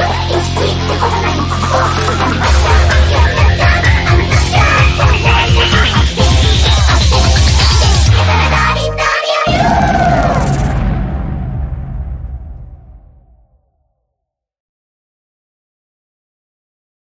It's big, it's big, it's big, it's big,